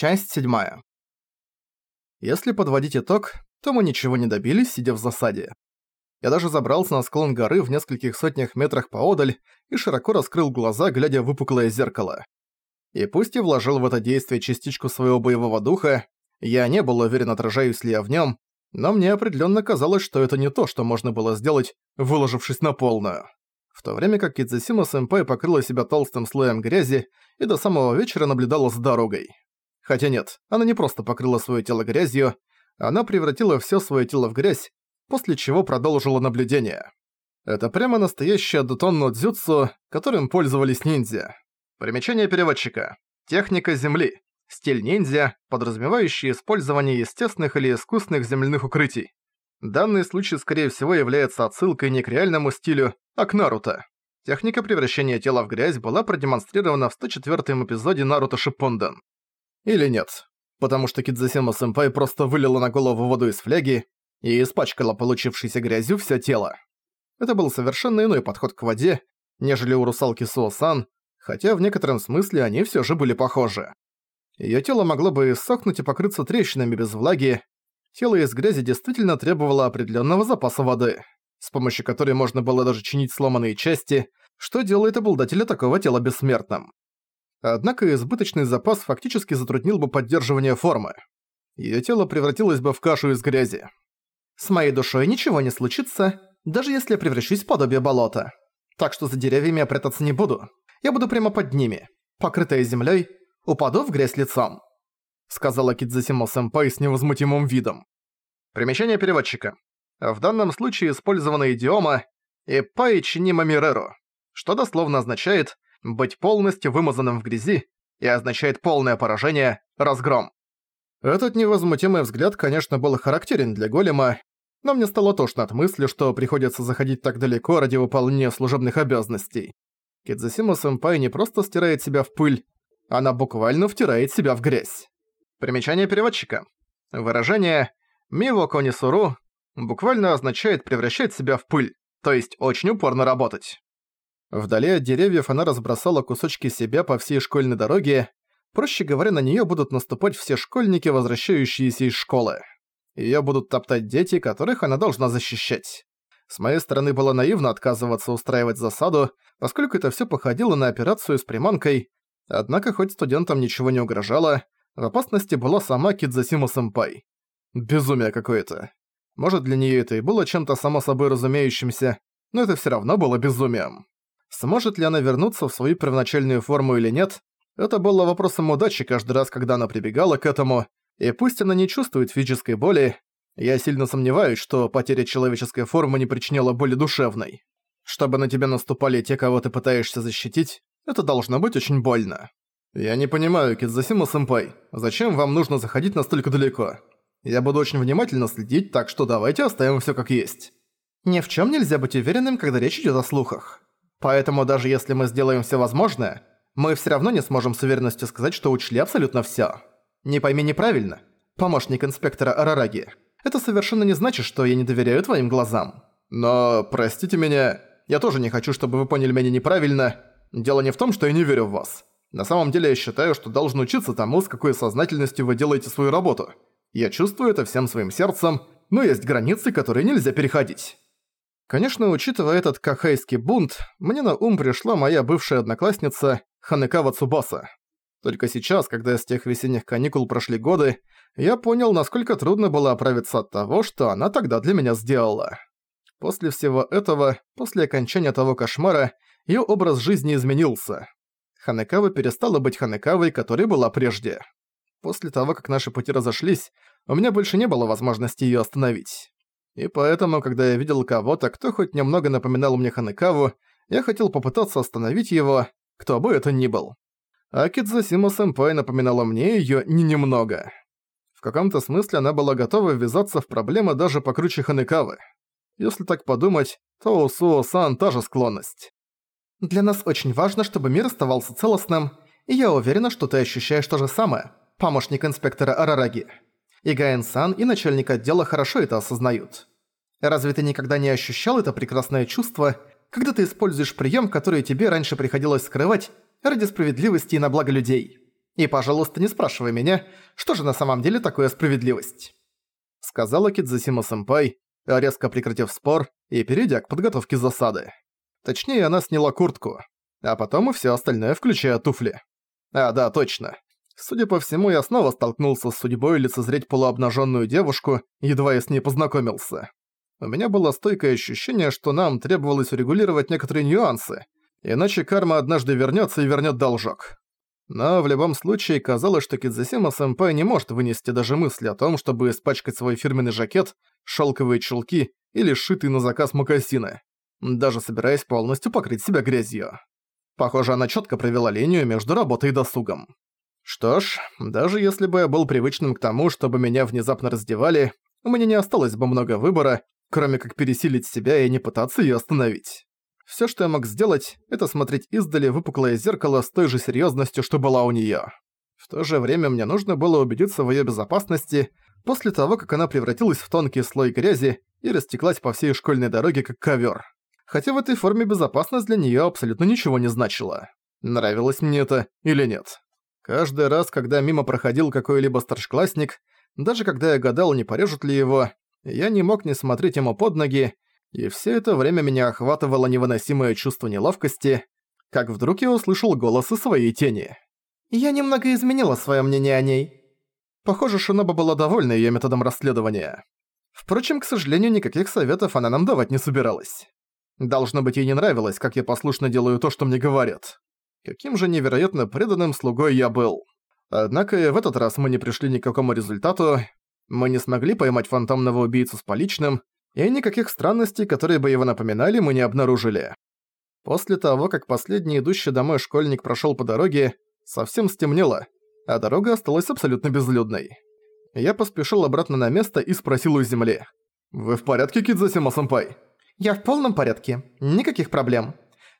Часть седьмая. Если подводить итог, то мы ничего не добились, сидя в засаде. Я даже забрался на склон горы в нескольких сотнях метрах поодаль и широко раскрыл глаза, глядя в выпуклое зеркало. И пусть я вложил в это действие частичку своего боевого духа, я не был уверен, отражаюсь ли я в нем, но мне определенно казалось, что это не то, что можно было сделать, выложившись на полную. В то время как Кидзисима-сэмпай покрыла себя толстым слоем грязи и до самого вечера наблюдала за дорогой. Хотя нет, она не просто покрыла свое тело грязью, она превратила все свое тело в грязь, после чего продолжила наблюдение. Это прямо настоящее дотонно дзюцу, которым пользовались ниндзя. Примечание переводчика. Техника земли. Стиль ниндзя, подразумевающий использование естественных или искусственных земляных укрытий. Данный случай, скорее всего, является отсылкой не к реальному стилю, а к Наруто. Техника превращения тела в грязь была продемонстрирована в 104-м эпизоде Наруто Шиппунден. Или нет. Потому что Кидзасима-сэмпай просто вылила на голову воду из фляги и испачкала получившейся грязью всё тело. Это был совершенно иной подход к воде, нежели у русалки Суосан, хотя в некотором смысле они всё же были похожи. Её тело могло бы иссохнуть и покрыться трещинами без влаги. Тело из грязи действительно требовало определённого запаса воды, с помощью которой можно было даже чинить сломанные части, что делает обладателя такого тела бессмертным. Однако избыточный запас фактически затруднил бы поддерживание формы. Её тело превратилось бы в кашу из грязи. С моей душой ничего не случится, даже если я превращусь в подобие болота. Так что за деревьями я прятаться не буду. Я буду прямо под ними, покрытая землёй, упаду в грязь лицом. Сказала Кидзасимо-сэмпай с невозмутимым видом. Примечание переводчика. В данном случае использована идиома «ипай чинима миреру», что дословно означает быть полностью вымазанным в грязи и означает полное поражение, разгром. Этот невозмутимый взгляд, конечно, был характерен для голема, но мне стало тошно от мысли, что приходится заходить так далеко ради выполнения служебных обязанностей. Кидзасима-сэмпай не просто стирает себя в пыль, она буквально втирает себя в грязь. Примечание переводчика. Выражение «миво конисуру» буквально означает превращать себя в пыль, то есть очень упорно работать. Вдали от деревьев она разбросала кусочки себя по всей школьной дороге. Проще говоря, на неё будут наступать все школьники, возвращающиеся из школы. Её будут топтать дети, которых она должна защищать. С моей стороны было наивно отказываться устраивать засаду, поскольку это всё походило на операцию с приманкой. Однако хоть студентам ничего не угрожало, в опасности была сама Кидзасима-сэмпай. Безумие какое-то. Может, для неё это и было чем-то само собой разумеющимся, но это всё равно было безумием. Сможет ли она вернуться в свою первоначальную форму или нет, это было вопросом удачи каждый раз, когда она прибегала к этому, и пусть она не чувствует физической боли, я сильно сомневаюсь, что потеря человеческой формы не причиняла боли душевной. Чтобы на тебя наступали те, кого ты пытаешься защитить, это должно быть очень больно. Я не понимаю, Кидзасима-сэмпай, зачем вам нужно заходить настолько далеко? Я буду очень внимательно следить, так что давайте оставим всё как есть. Ни в чём нельзя быть уверенным, когда речь идёт о слухах. Поэтому даже если мы сделаем все возможное, мы все равно не сможем с уверенностью сказать, что учли абсолютно все. Не пойми неправильно, помощник инспектора Арараги. Это совершенно не значит, что я не доверяю твоим глазам. Но, простите меня, я тоже не хочу, чтобы вы поняли меня неправильно. Дело не в том, что я не верю в вас. На самом деле я считаю, что должен учиться тому, с какой сознательностью вы делаете свою работу. Я чувствую это всем своим сердцем, но есть границы, которые нельзя переходить. Конечно, учитывая этот кахайский бунт, мне на ум пришла моя бывшая одноклассница Ханекава Цубаса. Только сейчас, когда с тех весенних каникул прошли годы, я понял, насколько трудно было оправиться от того, что она тогда для меня сделала. После всего этого, после окончания того кошмара, её образ жизни изменился. Ханекава перестала быть Ханекавой, которой была прежде. После того, как наши пути разошлись, у меня больше не было возможности её остановить. И поэтому, когда я видел кого-то, кто хоть немного напоминал мне Ханекаву, я хотел попытаться остановить его, кто бы это ни был. А Кидзасима-сэмпай напоминала мне её не немного. В каком-то смысле она была готова ввязаться в проблемы даже покруче Ханекавы. Если так подумать, то у Суо-сан та же склонность. «Для нас очень важно, чтобы мир оставался целостным, и я уверена, что ты ощущаешь то же самое, помощник инспектора Арараги», и Гаэн-сан, и начальник отдела хорошо это осознают. Разве ты никогда не ощущал это прекрасное чувство, когда ты используешь прием, который тебе раньше приходилось скрывать ради справедливости и на благо людей? И, пожалуйста, не спрашивай меня, что же на самом деле такое справедливость?» Сказала Кидзасима-сэмпай, резко прекратив спор и перейдя к подготовке засады. Точнее, она сняла куртку, а потом и всё остальное, включая туфли. А, да, точно. Судя по всему, я снова столкнулся с судьбой лицезреть полуобнаженную девушку, едва я с ней познакомился. У меня было стойкое ощущение, что нам требовалось урегулировать некоторые нюансы, иначе карма однажды вернется и вернет должок. Но в любом случае казалось, что Кидзасима-сэмпай не может вынести даже мысли о том, чтобы испачкать свой фирменный жакет, шелковые чулки или сшитые на заказ мокасины, даже собираясь полностью покрыть себя грязью. Похоже, она четко провела линию между работой и досугом. Что ж, даже если бы я был привычным к тому, чтобы меня внезапно раздевали, у меня не осталось бы много выбора, кроме как пересилить себя и не пытаться её остановить. Всё, что я мог сделать, это смотреть издали выпуклое зеркало с той же серьёзностью, что была у неё. В то же время мне нужно было убедиться в её безопасности после того, как она превратилась в тонкий слой грязи и растеклась по всей школьной дороге как ковёр. Хотя в этой форме безопасность для неё абсолютно ничего не значила. Нравилось мне это или нет. Каждый раз, когда мимо проходил какой-либо старшеклассник, даже когда я гадал, не порежут ли его, я не мог не смотреть ему под ноги, и все это время меня охватывало невыносимое чувство неловкости, как вдруг я услышал голос из своей тени. Я немного изменила свое мнение о ней. Похоже, Шиноба была довольна ее методом расследования. Впрочем, к сожалению, никаких советов она нам давать не собиралась. Должно быть, ей не нравилось, как я послушно делаю то, что мне говорят. Каким же невероятно преданным слугой я был. Однако и в этот раз мы не пришли ни к какому результату, мы не смогли поймать фантомного убийцу с поличным, и никаких странностей, которые бы его напоминали, мы не обнаружили. После того, как последний идущий домой школьник прошёл по дороге, совсем стемнело, а дорога осталась абсолютно безлюдной. Я поспешил обратно на место и спросил у земли. «Вы в порядке, Кидзасима-сэмпай?» «Я в полном порядке. Никаких проблем.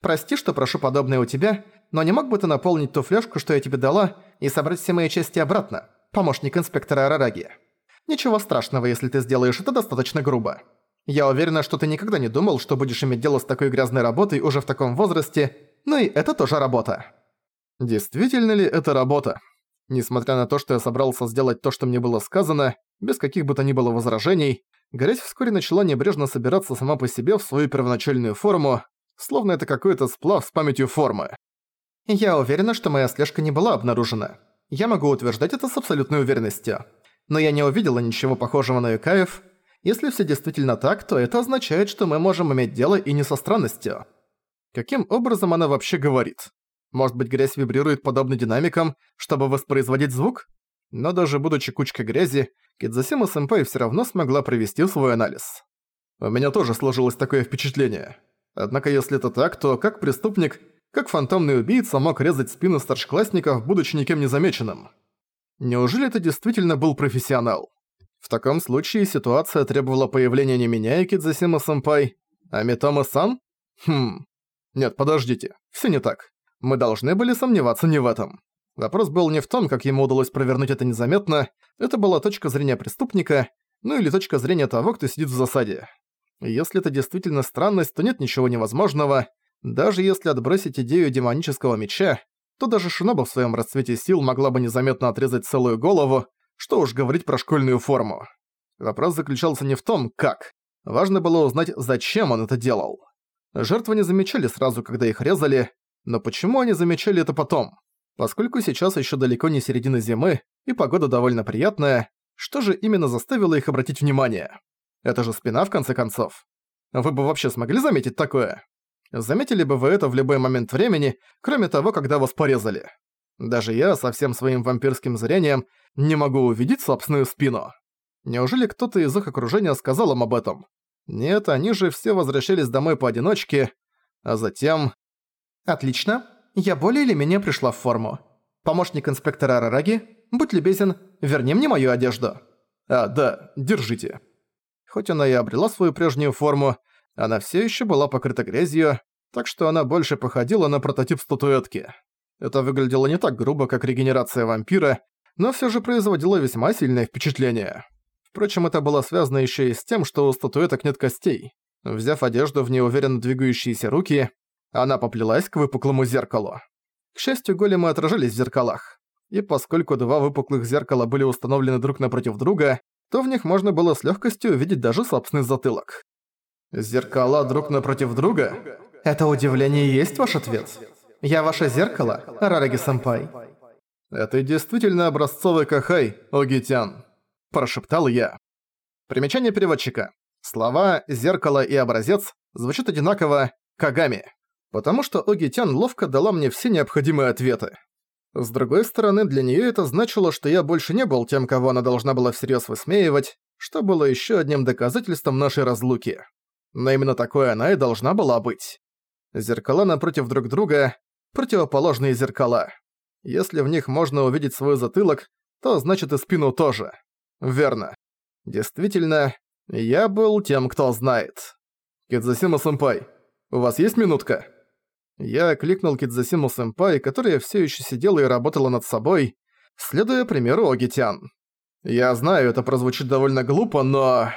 Прости, что прошу подобное у тебя, но не мог бы ты наполнить ту фляжку, что я тебе дала, и собрать все мои части обратно, помощник инспектора Арараги? Ничего страшного, если ты сделаешь это достаточно грубо. Я уверена, что ты никогда не думал, что будешь иметь дело с такой грязной работой уже в таком возрасте, но и это тоже работа. Действительно ли это работа? Несмотря на то, что я собрался сделать то, что мне было сказано, без каких бы то ни было возражений, грязь вскоре начала небрежно собираться сама по себе в свою первоначальную форму, словно это какой-то сплав с памятью формы. Я уверена, что моя слежка не была обнаружена. Я могу утверждать это с абсолютной уверенностью. Но я не увидела ничего похожего на Юкаев. Если все действительно так, то это означает, что мы можем иметь дело и не со странностью. Каким образом она вообще говорит? Может быть, грязь вибрирует подобно динамикам, чтобы воспроизводить звук? Но даже будучи кучкой грязи, Кидзасима Сэмпэй всё равно смогла провести свой анализ. У меня тоже сложилось такое впечатление. Однако если это так, то как преступник как фантомный убийца мог резать спину старшеклассников, будучи никем не замеченным? Неужели это действительно был профессионал? В таком случае ситуация требовала появления не меня и Кидзасима-сэмпай, а Митома-сан? Хм... Нет, подождите, все не так. Мы должны были сомневаться не в этом. Вопрос был не в том, как ему удалось провернуть это незаметно, это была точка зрения преступника, ну или точка зрения того, кто сидит в засаде. Если это действительно странность, то нет ничего невозможного, даже если отбросить идею демонического меча, то даже Шиноба в своем расцвете сил могла бы незаметно отрезать целую голову, что уж говорить про школьную форму. Вопрос заключался не в том, как. Важно было узнать, зачем он это делал. Жертвы не замечали сразу, когда их резали, но почему они замечали это потом? Поскольку сейчас еще далеко не середина зимы, и погода довольно приятная, что же именно заставило их обратить внимание? Это же спина, в конце концов. Вы бы вообще смогли заметить такое? Заметили бы вы это в любой момент времени, кроме того, когда вас порезали. Даже я со всем своим вампирским зрением не могу увидеть собственную спину. Неужели кто-то из их окружения сказал им об этом? Нет, они же все возвращались домой поодиночке, а затем... Отлично. Я более или менее пришла в форму. Помощник инспектора Арараги, будь любезен, верни мне мою одежду. А, да, держите. Хоть она и обрела свою прежнюю форму, она все еще была покрыта грязью, так что она больше походила на прототип статуэтки. Это выглядело не так грубо, как регенерация вампира, но все же производило весьма сильное впечатление. Впрочем, это было связано еще и с тем, что у статуэток нет костей. Взяв одежду в неуверенно двигающиеся руки, она поплелась к выпуклому зеркалу. К счастью, големы отражались в зеркалах. и поскольку два выпуклых зеркала были установлены друг напротив друга, то в них можно было с легкостью увидеть даже собственный затылок. Зеркала друг напротив друга? Это удивление и есть ваш ответ? Я ваше зеркало, Рараги-сэмпай. Это действительно образцовый кахай, Огитян, прошептал я. Примечание переводчика. Слова «зеркало» и «образец» звучат одинаково «кагами», потому что Огитян ловко дала мне все необходимые ответы. С другой стороны, для неё это значило, что я больше не был тем, кого она должна была всерьёз высмеивать, что было ещё одним доказательством нашей разлуки. Но именно такой она и должна была быть. Зеркала напротив друг друга — противоположные зеркала. Если в них можно увидеть свой затылок, то значит и спину тоже. Верно. Действительно, я был тем, кто знает. Кидзасима-сэмпай, у вас есть минутка? Я окликнул Кидзасиму-сэмпай, которая все еще сидела и работала над собой, следуя примеру Огитян. Я знаю, это прозвучит довольно глупо, но...